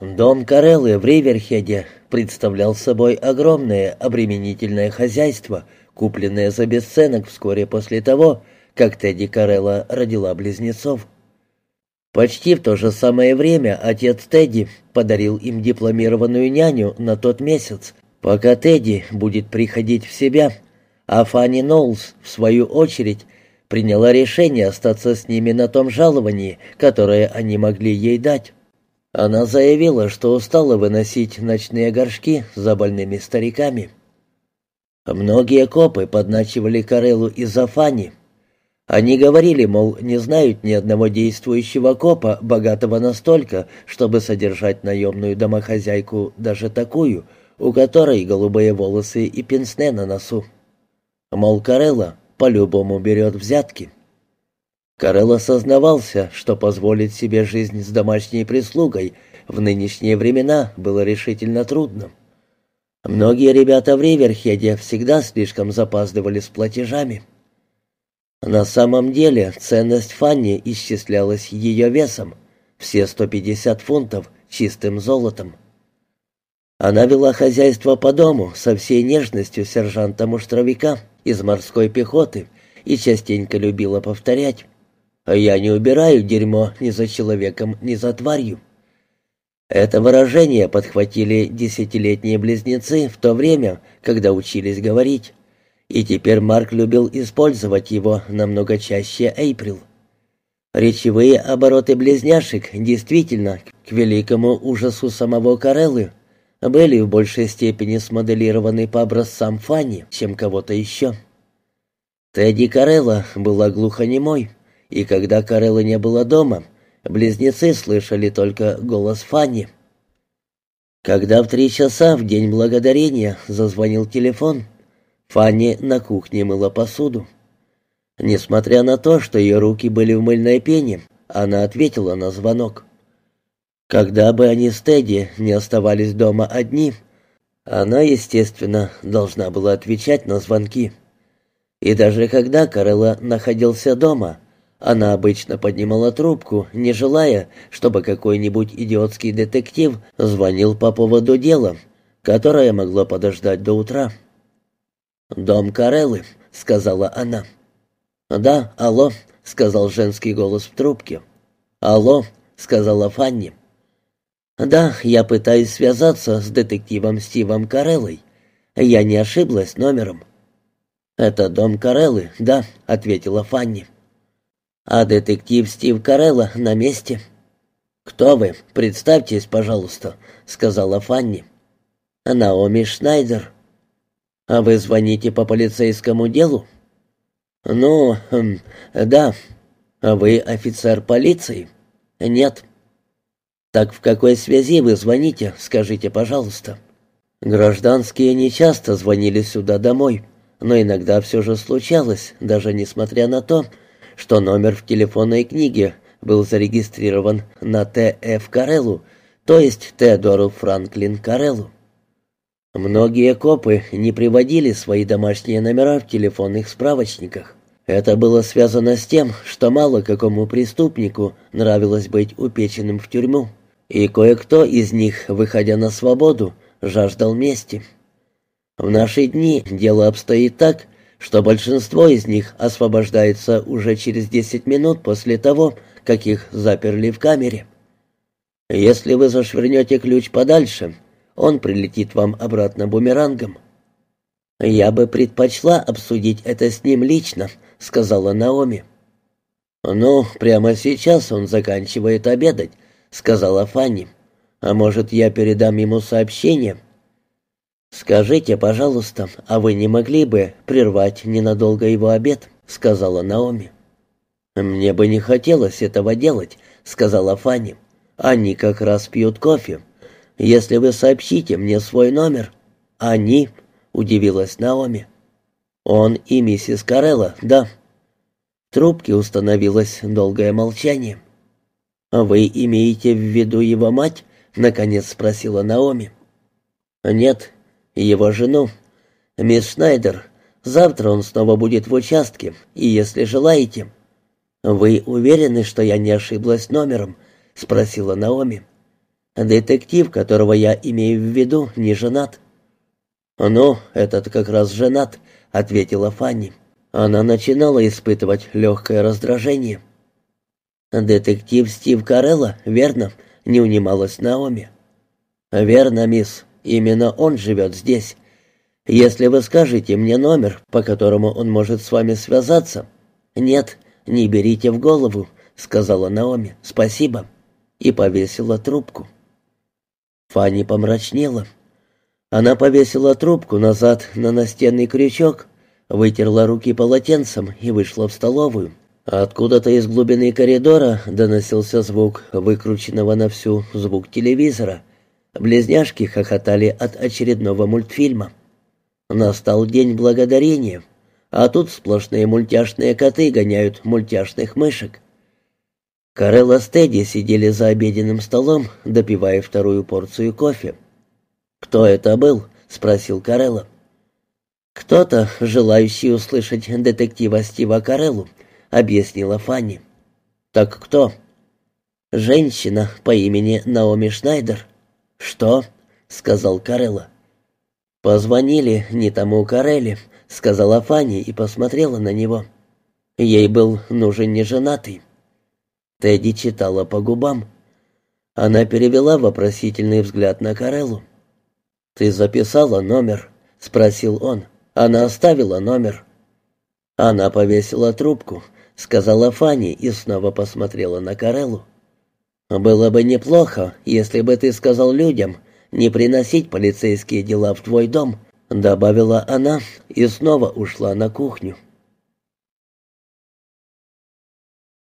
Дом Кареллы в Риверхеде представлял собой огромное обременительное хозяйство, купленное за бесценок вскоре после того, как Тедди Карелла родила близнецов. Почти в то же самое время отец Тедди подарил им дипломированную няню на тот месяц, пока Тедди будет приходить в себя, а Фанни Ноулс, в свою очередь, приняла решение остаться с ними на том жаловании, которое они могли ей дать. Она заявила, что устала выносить ночные горшки за больными стариками. Многие копы подначивали Карелу из-за Фанни. Они говорили, мол, не знают ни одного действующего копа, богатого настолько, чтобы содержать наемную домохозяйку, даже такую, у которой голубые волосы и пенсне на носу. Мол, Карелла по-любому берет взятки. Карелл осознавался, что позволить себе жизнь с домашней прислугой в нынешние времена было решительно трудно. Многие ребята в Риверхеде всегда слишком запаздывали с платежами. На самом деле ценность Фанни исчислялась ее весом, все 150 фунтов чистым золотом. Она вела хозяйство по дому со всей нежностью сержанта-муштровика из морской пехоты и частенько любила повторять «Я не убираю дерьмо ни за человеком, ни за тварью». Это выражение подхватили десятилетние близнецы в то время, когда учились говорить. И теперь Марк любил использовать его намного чаще Эйприл. Речевые обороты близняшек действительно, к великому ужасу самого Кареллы, были в большей степени смоделированы по образцам Фанни, чем кого-то еще. Тедди Карелла была глухонемой, и когда Карелла не было дома, близнецы слышали только голос Фанни. Когда в три часа в день благодарения зазвонил телефон, Фанни на кухне мыла посуду. Несмотря на то, что ее руки были в мыльной пене, она ответила на звонок. Когда бы они с Тедди не оставались дома одни, она, естественно, должна была отвечать на звонки. И даже когда Карелла находился дома, она обычно поднимала трубку, не желая, чтобы какой-нибудь идиотский детектив звонил по поводу дела, которое могло подождать до утра. «Дом Кареллы», — сказала она. «Да, алло», — сказал женский голос в трубке. «Алло», — сказала Фанни. «Да, я пытаюсь связаться с детективом Стивом Кареллой. Я не ошиблась номером». «Это дом Кареллы, да», — ответила Фанни. «А детектив Стив Карелла на месте». «Кто вы? Представьтесь, пожалуйста», — сказала Фанни. «Наоми Шнайдер». «А вы звоните по полицейскому делу?» «Ну, хм, да. А вы офицер полиции?» «Нет». «Так в какой связи вы звоните, скажите, пожалуйста?» «Гражданские нечасто звонили сюда домой, но иногда все же случалось, даже несмотря на то, что номер в телефонной книге был зарегистрирован на Т.Ф. Кареллу, то есть Теодору Франклин Кареллу. Многие копы не приводили свои домашние номера в телефонных справочниках. Это было связано с тем, что мало какому преступнику нравилось быть упеченным в тюрьму, и кое-кто из них, выходя на свободу, жаждал мести. В наши дни дело обстоит так, что большинство из них освобождается уже через 10 минут после того, как их заперли в камере. Если вы зашвырнете ключ подальше – он прилетит вам обратно бумерангом». «Я бы предпочла обсудить это с ним лично», — сказала Наоми. «Ну, прямо сейчас он заканчивает обедать», — сказала Фанни. «А может, я передам ему сообщение?» «Скажите, пожалуйста, а вы не могли бы прервать ненадолго его обед?» — сказала Наоми. «Мне бы не хотелось этого делать», — сказала Фанни. «Они как раз пьют кофе. Если вы сообщите мне свой номер...» «Они?» — удивилась Наоми. «Он и миссис Карелла, да». В трубке установилось долгое молчание. «Вы имеете в виду его мать?» — наконец спросила Наоми. «Нет, его жену. Мисс Шнайдер, завтра он снова будет в участке, и если желаете...» «Вы уверены, что я не ошиблась номером?» — спросила Наоми. Детектив, которого я имею в виду, не женат». «Ну, этот как раз женат», — ответила Фанни. Она начинала испытывать легкое раздражение. «Детектив Стив Карелла, верно?» — не унималась Наоми. «Верно, мисс. Именно он живет здесь. Если вы скажете мне номер, по которому он может с вами связаться...» «Нет, не берите в голову», — сказала Наоми. «Спасибо». И повесила трубку. Фанни помрачнела. Она повесила трубку назад на настенный крючок, вытерла руки полотенцем и вышла в столовую. Откуда-то из глубины коридора доносился звук выкрученного на всю звук телевизора. Близняшки хохотали от очередного мультфильма. Настал день благодарения, а тут сплошные мультяшные коты гоняют мультяшных мышек. Карелла с Тедди сидели за обеденным столом, допивая вторую порцию кофе. «Кто это был?» — спросил Карелла. «Кто-то, желающий услышать детектива Стива Кареллу», — объяснила Фанни. «Так кто?» «Женщина по имени Наоми Шнайдер». «Что?» — сказал Карелла. «Позвонили не тому Карелле», — сказала Фанни и посмотрела на него. Ей был нужен неженатый. Тедди читала по губам. Она перевела вопросительный взгляд на Кареллу. «Ты записала номер?» — спросил он. «Она оставила номер». Она повесила трубку, сказала Фанни и снова посмотрела на Кареллу. «Было бы неплохо, если бы ты сказал людям не приносить полицейские дела в твой дом», добавила она и снова ушла на кухню.